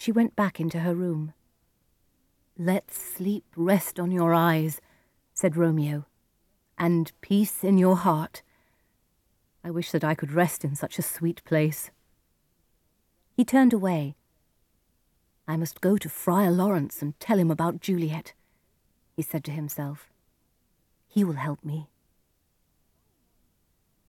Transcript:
She went back into her room. Let sleep rest on your eyes, said Romeo, and peace in your heart. I wish that I could rest in such a sweet place. He turned away. I must go to Friar Lawrence and tell him about Juliet, he said to himself. He will help me.